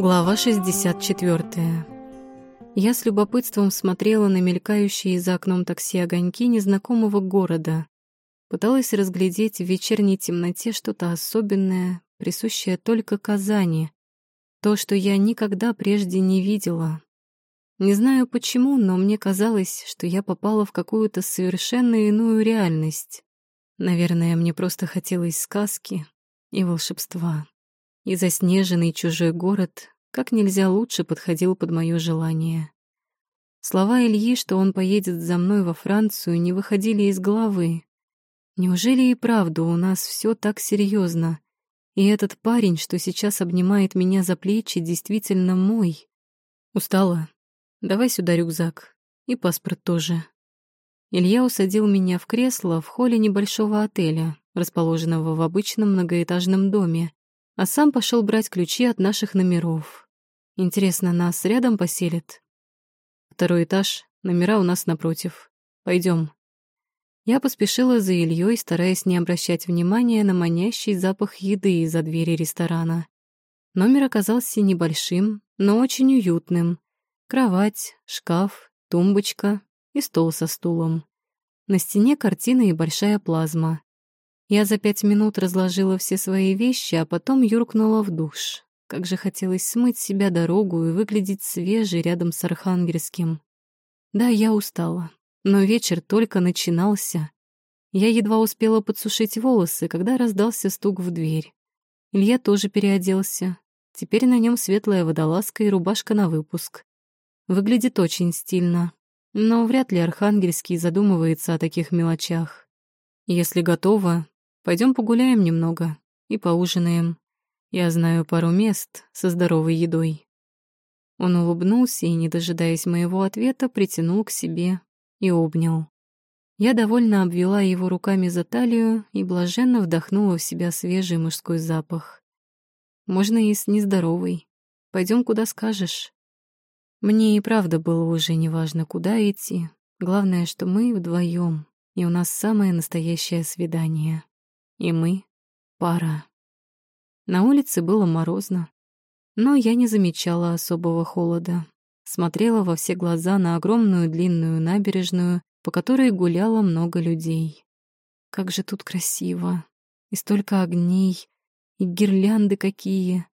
Глава 64. Я с любопытством смотрела на мелькающие за окном такси огоньки незнакомого города. Пыталась разглядеть в вечерней темноте что-то особенное, присущее только Казани. То, что я никогда прежде не видела. Не знаю почему, но мне казалось, что я попала в какую-то совершенно иную реальность. Наверное, мне просто хотелось сказки и волшебства и заснеженный чужой город как нельзя лучше подходил под мое желание. Слова Ильи, что он поедет за мной во Францию, не выходили из головы. Неужели и правда у нас все так серьезно? И этот парень, что сейчас обнимает меня за плечи, действительно мой? Устала? Давай сюда рюкзак. И паспорт тоже. Илья усадил меня в кресло в холле небольшого отеля, расположенного в обычном многоэтажном доме, а сам пошел брать ключи от наших номеров. Интересно, нас рядом поселят? Второй этаж, номера у нас напротив. Пойдем. Я поспешила за Ильей, стараясь не обращать внимания на манящий запах еды из-за двери ресторана. Номер оказался небольшим, но очень уютным. Кровать, шкаф, тумбочка и стол со стулом. На стене картина и большая плазма. Я за пять минут разложила все свои вещи, а потом юркнула в душ. Как же хотелось смыть себя дорогу и выглядеть свежей рядом с Архангельским. Да, я устала, но вечер только начинался. Я едва успела подсушить волосы, когда раздался стук в дверь. Илья тоже переоделся. Теперь на нем светлая водолазка и рубашка на выпуск. Выглядит очень стильно, но вряд ли Архангельский задумывается о таких мелочах. Если готова, Пойдем погуляем немного и поужинаем. Я знаю пару мест со здоровой едой». Он улыбнулся и, не дожидаясь моего ответа, притянул к себе и обнял. Я довольно обвела его руками за талию и блаженно вдохнула в себя свежий мужской запах. Можно и с нездоровой. Пойдем, куда скажешь. Мне и правда было уже неважно, куда идти. Главное, что мы вдвоем, и у нас самое настоящее свидание. И мы — пара. На улице было морозно, но я не замечала особого холода. Смотрела во все глаза на огромную длинную набережную, по которой гуляло много людей. Как же тут красиво! И столько огней, и гирлянды какие!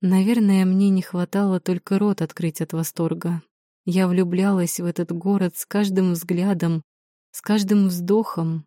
Наверное, мне не хватало только рот открыть от восторга. Я влюблялась в этот город с каждым взглядом, с каждым вздохом,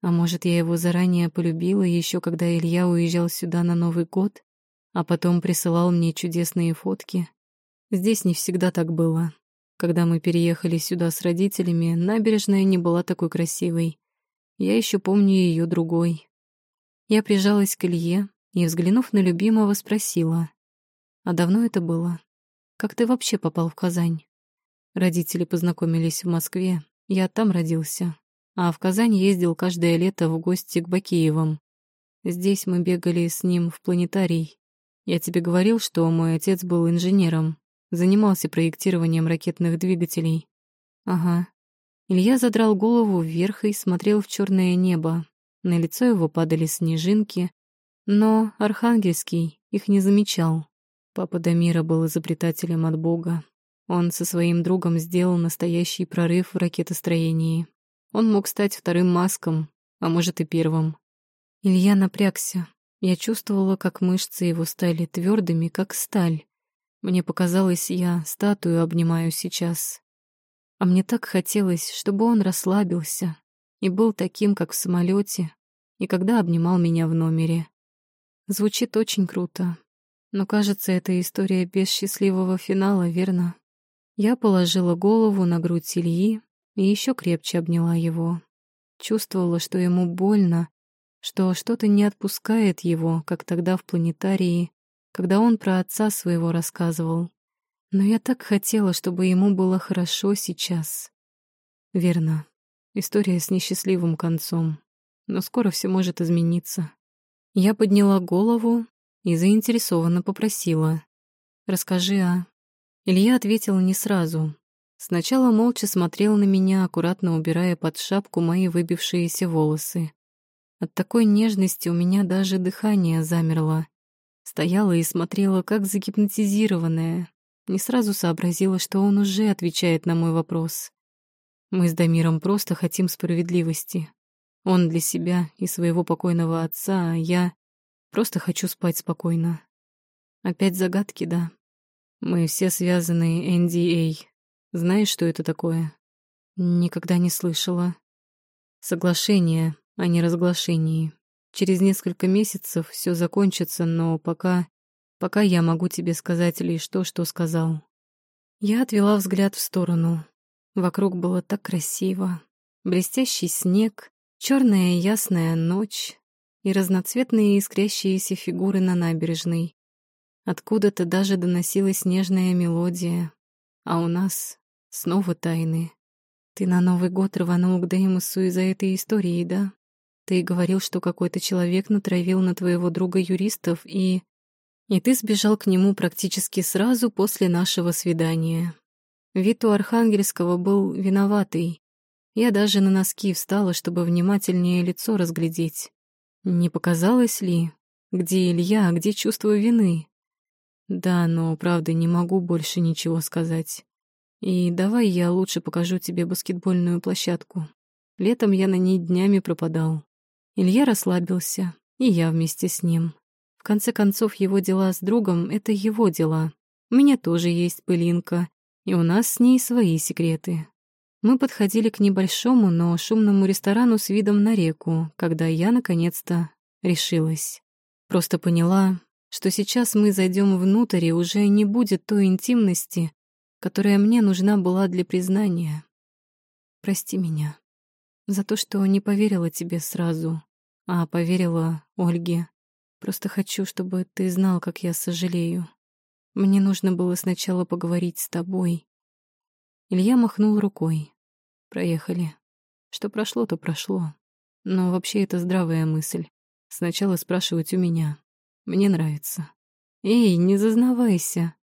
а может, я его заранее полюбила еще когда Илья уезжал сюда на Новый год, а потом присылал мне чудесные фотки. Здесь не всегда так было. Когда мы переехали сюда с родителями, набережная не была такой красивой. Я еще помню ее другой. Я прижалась к Илье и, взглянув на любимого, спросила. «А давно это было? Как ты вообще попал в Казань?» Родители познакомились в Москве, я там родился, а в Казань ездил каждое лето в гости к Бакеевым. Здесь мы бегали с ним в планетарий. Я тебе говорил, что мой отец был инженером, занимался проектированием ракетных двигателей. Ага. Илья задрал голову вверх и смотрел в черное небо. На лицо его падали снежинки, но Архангельский их не замечал. Папа Дамира был изобретателем от Бога. Он со своим другом сделал настоящий прорыв в ракетостроении. Он мог стать вторым маском, а может и первым. Илья напрягся. Я чувствовала, как мышцы его стали твердыми, как сталь. Мне показалось, я статую обнимаю сейчас. А мне так хотелось, чтобы он расслабился и был таким, как в самолете, и когда обнимал меня в номере. Звучит очень круто, но, кажется, это история без счастливого финала, верно? Я положила голову на грудь Ильи и еще крепче обняла его. Чувствовала, что ему больно, что что-то не отпускает его, как тогда в планетарии, когда он про отца своего рассказывал. Но я так хотела, чтобы ему было хорошо сейчас. Верно. История с несчастливым концом. Но скоро все может измениться. Я подняла голову и заинтересованно попросила. «Расскажи, а...» Илья ответил не сразу, Сначала молча смотрел на меня, аккуратно убирая под шапку мои выбившиеся волосы. От такой нежности у меня даже дыхание замерло. Стояла и смотрела, как загипнотизированная. Не сразу сообразила, что он уже отвечает на мой вопрос. Мы с Дамиром просто хотим справедливости. Он для себя и своего покойного отца, а я просто хочу спать спокойно. Опять загадки, да. Мы все связаны NDA. Знаешь, что это такое? Никогда не слышала. Соглашение, а не разглашение. Через несколько месяцев все закончится, но пока... Пока я могу тебе сказать лишь то, что сказал. Я отвела взгляд в сторону. Вокруг было так красиво. Блестящий снег, черная ясная ночь и разноцветные искрящиеся фигуры на набережной. Откуда-то даже доносилась нежная мелодия. А у нас снова тайны. Ты на Новый год рванул к Деймосу из-за этой истории, да? Ты говорил, что какой-то человек натравил на твоего друга юристов, и... И ты сбежал к нему практически сразу после нашего свидания. Вид у Архангельского был виноватый. Я даже на носки встала, чтобы внимательнее лицо разглядеть. Не показалось ли, где Илья, а где чувство вины? Да, но, правда, не могу больше ничего сказать. И давай я лучше покажу тебе баскетбольную площадку. Летом я на ней днями пропадал. Илья расслабился, и я вместе с ним. В конце концов, его дела с другом — это его дела. У меня тоже есть пылинка, и у нас с ней свои секреты. Мы подходили к небольшому, но шумному ресторану с видом на реку, когда я, наконец-то, решилась. Просто поняла, что сейчас мы зайдем внутрь, и уже не будет той интимности, которая мне нужна была для признания. Прости меня за то, что не поверила тебе сразу а поверила Ольге. Просто хочу, чтобы ты знал, как я сожалею. Мне нужно было сначала поговорить с тобой. Илья махнул рукой. Проехали. Что прошло, то прошло. Но вообще это здравая мысль. Сначала спрашивать у меня. Мне нравится. Эй, не зазнавайся.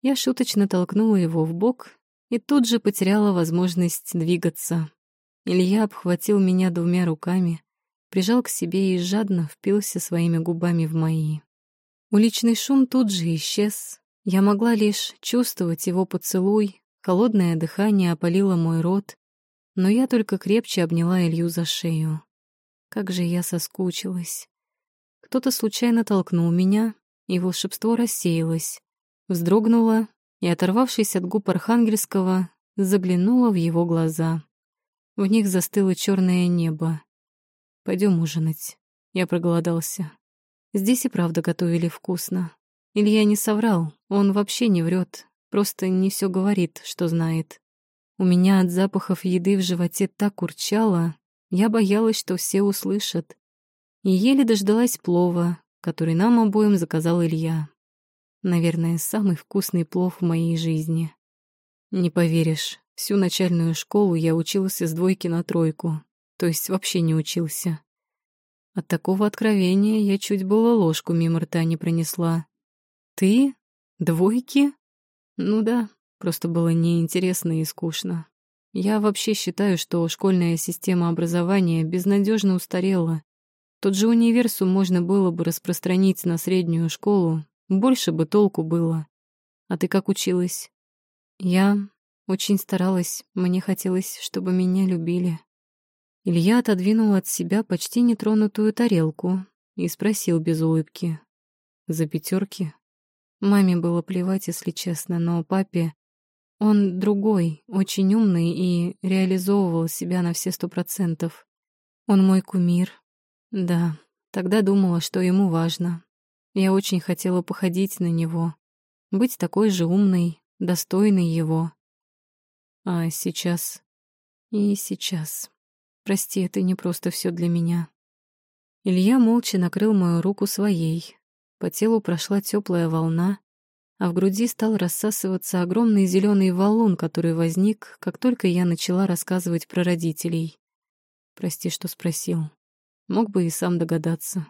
Я шуточно толкнула его в бок и тут же потеряла возможность двигаться. Илья обхватил меня двумя руками, прижал к себе и жадно впился своими губами в мои. Уличный шум тут же исчез. Я могла лишь чувствовать его поцелуй, холодное дыхание опалило мой рот, но я только крепче обняла Илью за шею. Как же я соскучилась. Кто-то случайно толкнул меня, и волшебство рассеялось. Вздрогнула и, оторвавшись от губ Архангельского, заглянула в его глаза. В них застыло черное небо. Пойдем ужинать. Я проголодался. Здесь и правда готовили вкусно. Илья не соврал, он вообще не врет, просто не все говорит, что знает. У меня от запахов еды в животе так урчало, я боялась, что все услышат. И еле дождалась плова, который нам обоим заказал Илья. Наверное, самый вкусный плов в моей жизни. Не поверишь, всю начальную школу я учился с двойки на тройку то есть вообще не учился. От такого откровения я чуть было ложку мимо рта не пронесла. «Ты? Двойки?» «Ну да, просто было неинтересно и скучно. Я вообще считаю, что школьная система образования безнадежно устарела. Тот же универсум можно было бы распространить на среднюю школу, больше бы толку было. А ты как училась?» «Я очень старалась, мне хотелось, чтобы меня любили». Илья отодвинул от себя почти нетронутую тарелку и спросил без улыбки. «За пятерки?» Маме было плевать, если честно, но папе... Он другой, очень умный и реализовывал себя на все сто процентов. Он мой кумир. Да, тогда думала, что ему важно. Я очень хотела походить на него, быть такой же умной, достойной его. А сейчас... И сейчас... Прости, это не просто все для меня. Илья молча накрыл мою руку своей. По телу прошла теплая волна, а в груди стал рассасываться огромный зеленый валун, который возник, как только я начала рассказывать про родителей. Прости, что спросил. Мог бы и сам догадаться.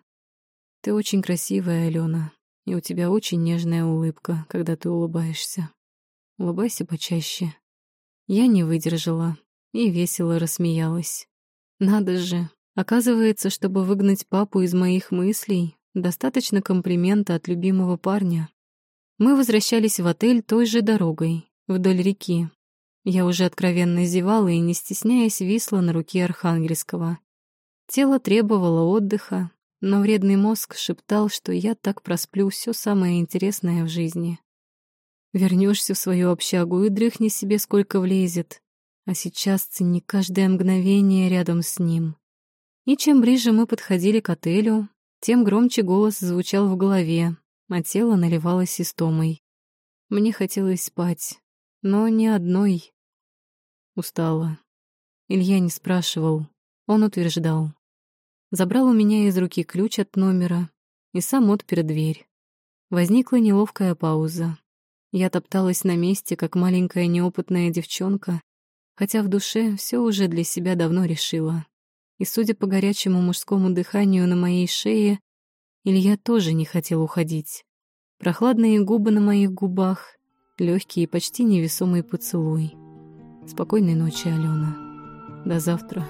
Ты очень красивая, Алена, и у тебя очень нежная улыбка, когда ты улыбаешься. Улыбайся почаще. Я не выдержала и весело рассмеялась. Надо же. Оказывается, чтобы выгнать папу из моих мыслей, Достаточно комплимента от любимого парня. Мы возвращались в отель той же дорогой, вдоль реки. Я уже откровенно зевала и, не стесняясь, висла на руке Архангельского. Тело требовало отдыха, но вредный мозг шептал, что я так просплю все самое интересное в жизни. Вернешься в свою общагу и дрыхни себе сколько влезет, а сейчас цени каждое мгновение рядом с ним. И чем ближе мы подходили к отелю, тем громче голос звучал в голове, а тело наливалось истомой. Мне хотелось спать, но не одной. Устала. Илья не спрашивал, он утверждал. Забрал у меня из руки ключ от номера и сам отпер дверь. Возникла неловкая пауза. Я топталась на месте, как маленькая неопытная девчонка, хотя в душе все уже для себя давно решила. И, судя по горячему мужскому дыханию на моей шее, Илья тоже не хотел уходить. Прохладные губы на моих губах, легкий и почти невесомый поцелуй. Спокойной ночи, Алена. До завтра.